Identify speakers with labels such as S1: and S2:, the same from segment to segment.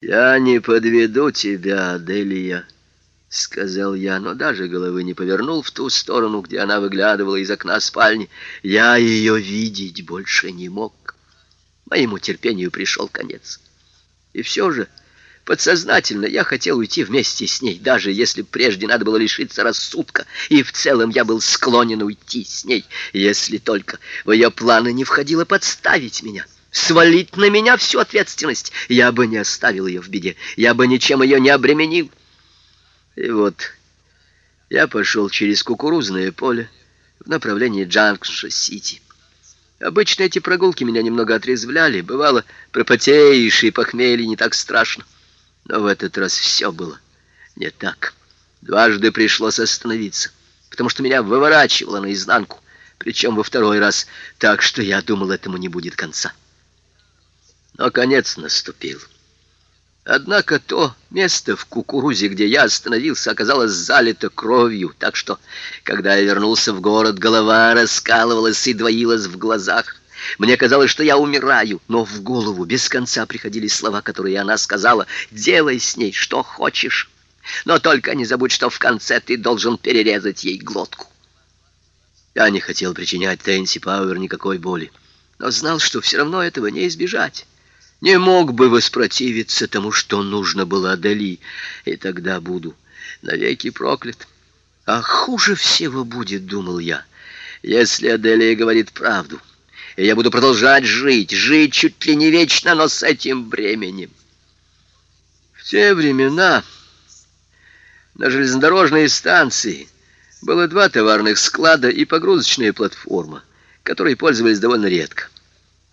S1: «Я не подведу тебя, Аделия», — сказал я, но даже головы не повернул в ту сторону, где она выглядывала из окна спальни. Я ее видеть больше не мог. Моему терпению пришел конец. И все же подсознательно я хотел уйти вместе с ней, даже если прежде надо было лишиться рассудка, и в целом я был склонен уйти с ней, если только в ее планы не входило подставить меня свалить на меня всю ответственность. Я бы не оставил ее в беде, я бы ничем ее не обременил. И вот я пошел через кукурузное поле в направлении Джанкша-Сити. Обычно эти прогулки меня немного отрезвляли, бывало, пропотеешь и похмелье не так страшно. Но в этот раз все было не так. Дважды пришлось остановиться, потому что меня выворачивало наизнанку, причем во второй раз, так что я думал, этому не будет конца. Но конец наступил. Однако то место в кукурузе, где я остановился, оказалось залито кровью, так что, когда я вернулся в город, голова раскалывалась и двоилась в глазах. Мне казалось, что я умираю, но в голову без конца приходили слова, которые она сказала «Делай с ней что хочешь, но только не забудь, что в конце ты должен перерезать ей глотку». Я не хотел причинять Тенси Пауэр никакой боли, но знал, что все равно этого не избежать не мог бы воспротивиться тому, что нужно было Адали, и тогда буду навеки проклят. А хуже всего будет, думал я, если Аделия говорит правду, и я буду продолжать жить, жить чуть ли не вечно, но с этим бременем. В те времена на железнодорожной станции было два товарных склада и погрузочная платформа, которые пользовались довольно редко.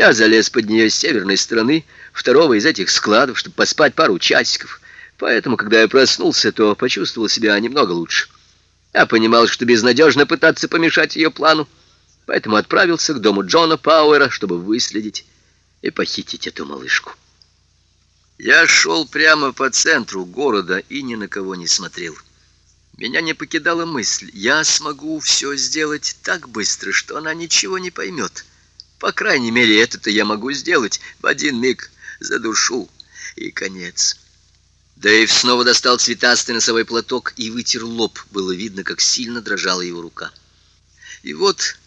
S1: Я залез под нее с северной стороны второго из этих складов, чтобы поспать пару часиков. Поэтому, когда я проснулся, то почувствовал себя немного лучше. Я понимал, что безнадежно пытаться помешать ее плану, поэтому отправился к дому Джона Пауэра, чтобы выследить и похитить эту малышку. Я шел прямо по центру города и ни на кого не смотрел. Меня не покидала мысль, я смогу все сделать так быстро, что она ничего не поймет. По крайней мере, это-то я могу сделать в один миг за душу и конец. Дэйв снова достал цветастый носовой платок и вытер лоб. Было видно, как сильно дрожала его рука. И вот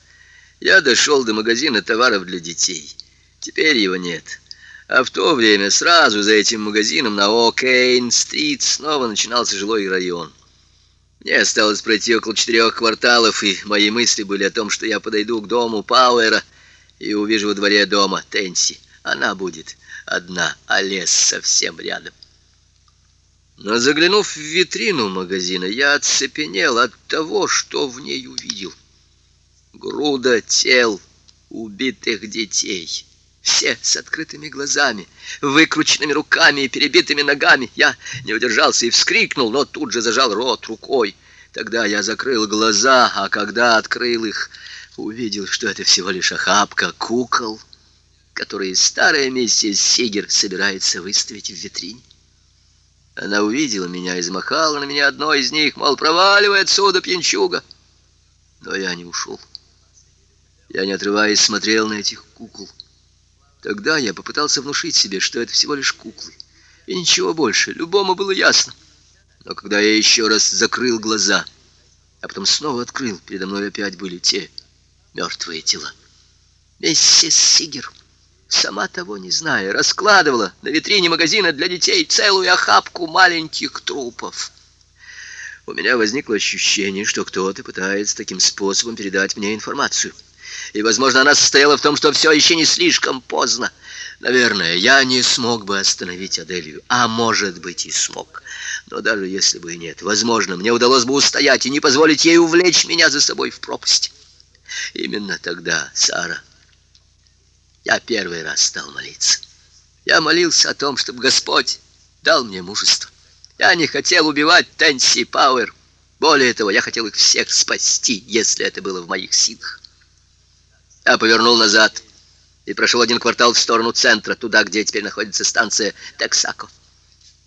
S1: я дошел до магазина товаров для детей. Теперь его нет. А в то время сразу за этим магазином на О'Кейн-стрит снова начинался жилой район. Мне осталось пройти около четырех кварталов, и мои мысли были о том, что я подойду к дому Пауэра и увижу во дворе дома Тенси. Она будет одна, а лес совсем рядом. Но заглянув в витрину магазина, я оцепенел от того, что в ней увидел. Груда тел убитых детей. Все с открытыми глазами, выкрученными руками и перебитыми ногами. Я не удержался и вскрикнул, но тут же зажал рот рукой. Тогда я закрыл глаза, а когда открыл их, увидел, что это всего лишь охапка кукол, которые старая миссис Сигер собирается выставить в витрине. Она увидела меня и замахала на меня одной из них, мол, проваливай отсюда, пьянчуга. Но я не ушел. Я, не отрываясь, смотрел на этих кукол. Тогда я попытался внушить себе, что это всего лишь куклы. И ничего больше, любому было ясно. Но когда я еще раз закрыл глаза, а потом снова открыл, передо мной опять были те мертвые тела. Миссис Сигер, сама того не зная, раскладывала на витрине магазина для детей целую охапку маленьких трупов. У меня возникло ощущение, что кто-то пытается таким способом передать мне информацию. И, возможно, она состояла в том, что все еще не слишком поздно. Наверное, я не смог бы остановить Аделию, а может быть и смог. Но даже если бы и нет, возможно, мне удалось бы устоять и не позволить ей увлечь меня за собой в пропасть. Именно тогда, Сара, я первый раз стал молиться. Я молился о том, чтобы Господь дал мне мужество. Я не хотел убивать Тенси Пауэр. Более того, я хотел их всех спасти, если это было в моих силах. Я повернул назад и прошел один квартал в сторону центра, туда, где теперь находится станция Тексако.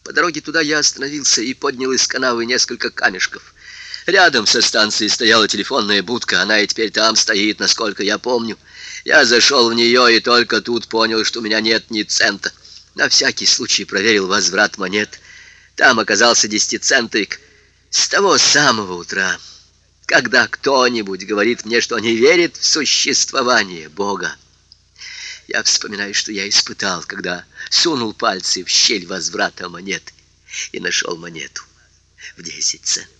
S1: По дороге туда я остановился и поднял из канавы несколько камешков. Рядом со станцией стояла телефонная будка, она и теперь там стоит, насколько я помню. Я зашел в нее и только тут понял, что у меня нет ни цента. На всякий случай проверил возврат монет. Там оказался десятицентовик. С того самого утра, когда кто-нибудь говорит мне, что не верит в существование Бога, я вспоминаю, что я испытал, когда сунул пальцы в щель возврата монеты и нашел монету в 10 центов.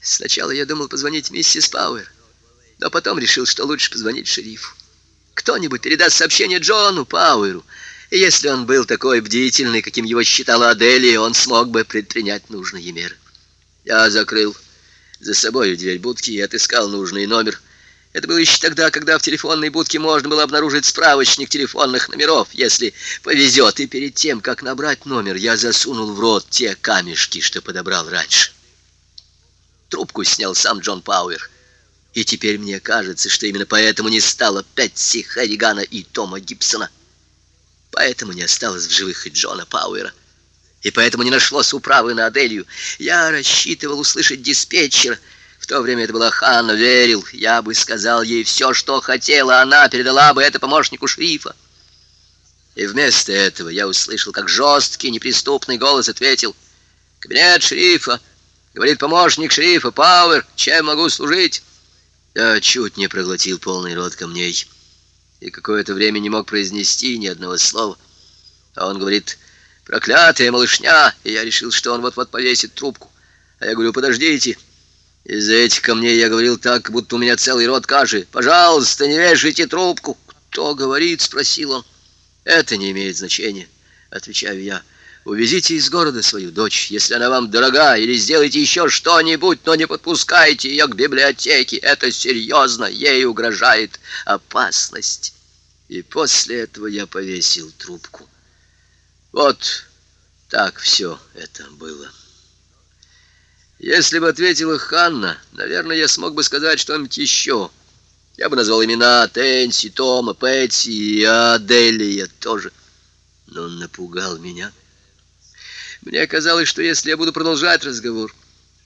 S1: Сначала я думал позвонить миссис Пауэр, но потом решил, что лучше позвонить шерифу. Кто-нибудь передаст сообщение Джону Пауэру, и если он был такой бдительный, каким его считала Аделия, он смог бы предпринять нужные меры. Я закрыл за собой дверь будки и отыскал нужный номер. Это было еще тогда, когда в телефонной будке можно было обнаружить справочник телефонных номеров, если повезет. И перед тем, как набрать номер, я засунул в рот те камешки, что подобрал раньше. Трубку снял сам Джон Пауэр. И теперь мне кажется, что именно поэтому не стало Пэтси Харригана и Тома Гибсона. Поэтому не осталось в живых и Джона Пауэра. И поэтому не нашлось управы на Аделью. Я рассчитывал услышать диспетчера. В то время это была Ханна, верил. Я бы сказал ей все, что хотела. Она передала бы это помощнику шерифа. И вместо этого я услышал, как жесткий, неприступный голос ответил. «Кабинет шерифа!» — говорит помощник шерифа. «Пауэр, чем могу служить?» Я чуть не проглотил полный рот камней и какое-то время не мог произнести ни одного слова. А он говорит, проклятая малышня, и я решил, что он вот-вот повесит трубку. А я говорю, подождите. Из-за этих камней я говорил так, будто у меня целый рот каши. Пожалуйста, не вешайте трубку. Кто говорит, спросил он. Это не имеет значения, отвечаю я. Увезите из города свою дочь, если она вам дорога, или сделайте еще что-нибудь, но не подпускайте ее к библиотеке. Это серьезно, ей угрожает опасность. И после этого я повесил трубку. Вот так все это было. Если бы ответила Ханна, наверное, я смог бы сказать что-нибудь еще. Я бы назвал имена Тенси, Тома, Пэтси и Аделия тоже. Но он напугал меня. Мне казалось, что если я буду продолжать разговор,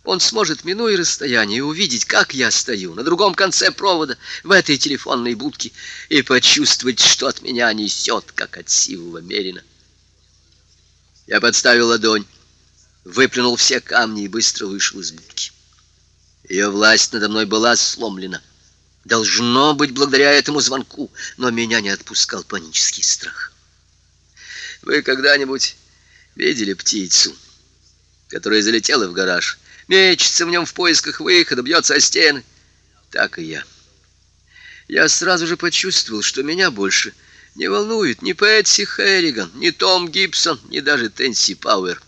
S1: он сможет, минуя расстояние, увидеть, как я стою на другом конце провода в этой телефонной будке и почувствовать, что от меня несет, как от сивого мерина. Я подставил ладонь, выплюнул все камни и быстро вышел из будки. Ее власть надо мной была сломлена. Должно быть, благодаря этому звонку, но меня не отпускал панический страх. Вы когда-нибудь Видели птицу, которая залетела в гараж, мечется в нем в поисках выхода, бьется о стены? Так и я. Я сразу же почувствовал, что меня больше не волнует ни Пэтси Хэрриган, ни Том Гибсон, ни даже Тенси Пауэр.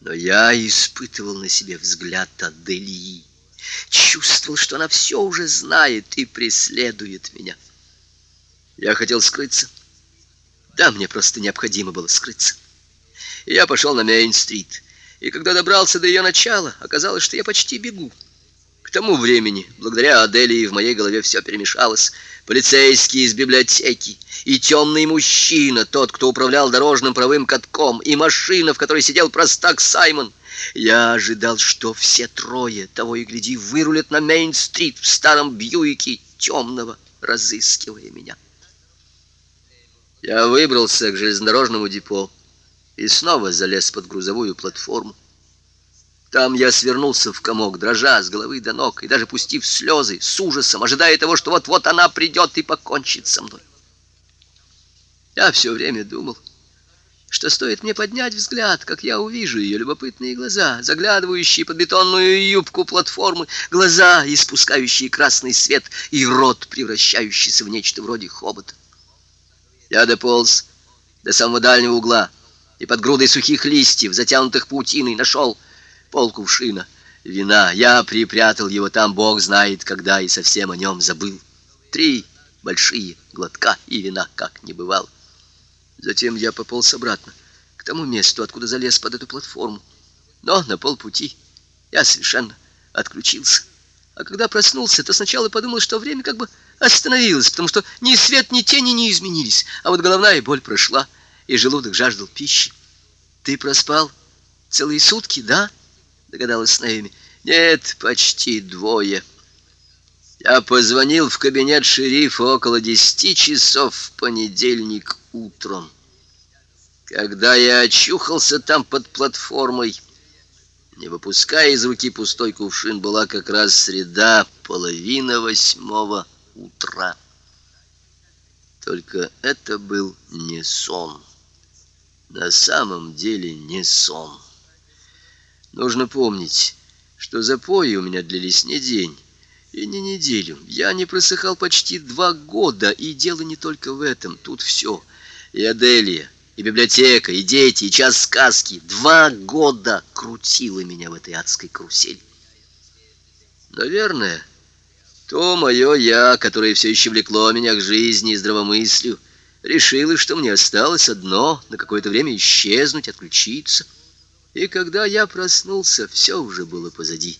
S1: Но я испытывал на себе взгляд Аделии, чувствовал, что она все уже знает и преследует меня. Я хотел скрыться. Да, мне просто необходимо было скрыться и я пошел на Мейн-стрит. И когда добрался до ее начала, оказалось, что я почти бегу. К тому времени, благодаря Аделии, в моей голове все перемешалось. Полицейский из библиотеки, и темный мужчина, тот, кто управлял дорожным правым катком, и машина, в которой сидел простак Саймон. Я ожидал, что все трое, того и гляди, вырулят на Мейн-стрит в старом Бьюике темного, разыскивая меня. Я выбрался к железнодорожному депо и снова залез под грузовую платформу. Там я свернулся в комок, дрожа с головы до ног, и даже пустив слезы, с ужасом, ожидая того, что вот-вот она придет и покончит со мной. Я все время думал, что стоит мне поднять взгляд, как я увижу ее любопытные глаза, заглядывающие под бетонную юбку платформы, глаза, испускающие красный свет, и рот, превращающийся в нечто вроде хобота. Я дополз до самого дальнего угла, и под грудой сухих листьев, затянутых паутиной, нашел полкувшина вина. Я припрятал его там, бог знает когда, и совсем о нем забыл. Три большие глотка и вина как не бывало. Затем я пополз обратно, к тому месту, откуда залез под эту платформу. Но на полпути я совершенно отключился. А когда проснулся, то сначала подумал, что время как бы остановилось, потому что ни свет, ни тени не изменились, а вот головная боль прошла — и желудок жаждал пищи. Ты проспал целые сутки, да? Догадалась Наэми. Нет, почти двое. Я позвонил в кабинет шерифа около десяти часов в понедельник утром. Когда я очухался там под платформой, не выпуская из руки пустой кувшин, была как раз среда, половина восьмого утра. Только это был не сон. На самом деле не сон. Нужно помнить, что запои у меня длились не день и не неделю. Я не просыхал почти два года, и дело не только в этом. Тут все. И Аделия, и библиотека, и дети, и час сказки. Два года крутило меня в этой адской карусели. Наверное, то мое «я», которое все еще влекло меня к жизни и здравомыслию, решило, что мне осталось одно — на какое-то время исчезнуть, отключиться. И когда я проснулся, все уже было позади.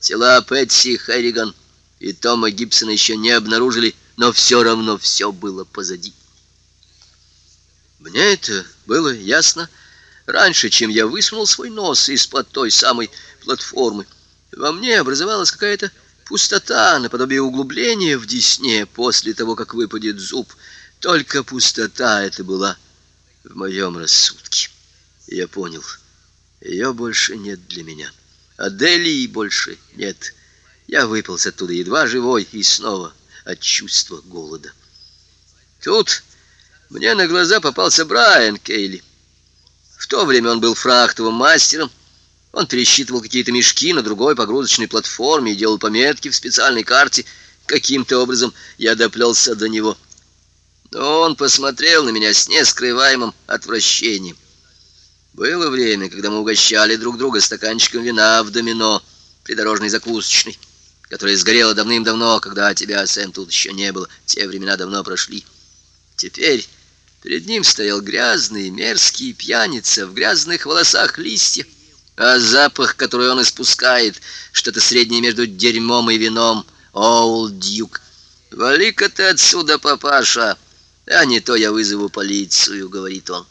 S1: Тела Пэтси Хэрриган и Тома Гибсона еще не обнаружили, но все равно все было позади. Мне это было ясно раньше, чем я высунул свой нос из-под той самой платформы. Во мне образовалась какая-то пустота, наподобие углубления в десне после того, как выпадет зуб. Только пустота это была в моем рассудке. Я понял, ее больше нет для меня. Аделии больше нет. Я выполз оттуда едва живой и снова от чувства голода. Тут мне на глаза попался Брайан Кейли. В то время он был фрахтовым мастером. Он пересчитывал какие-то мешки на другой погрузочной платформе и делал пометки в специальной карте. Каким-то образом я доплелся до него. Он посмотрел на меня с нескрываемым отвращением. Было время, когда мы угощали друг друга стаканчиком вина в домино придорожной закусочной, которая сгорела давным-давно, когда тебя, Сэм, тут еще не было. Те времена давно прошли. Теперь Перед ним стоял грязный, мерзкий пьяница в грязных волосах листья, а запах, который он испускает, что-то среднее между дерьмом и вином. Олд Дьюк. «Вали-ка ты отсюда, папаша, а не то я вызову полицию», — говорит он.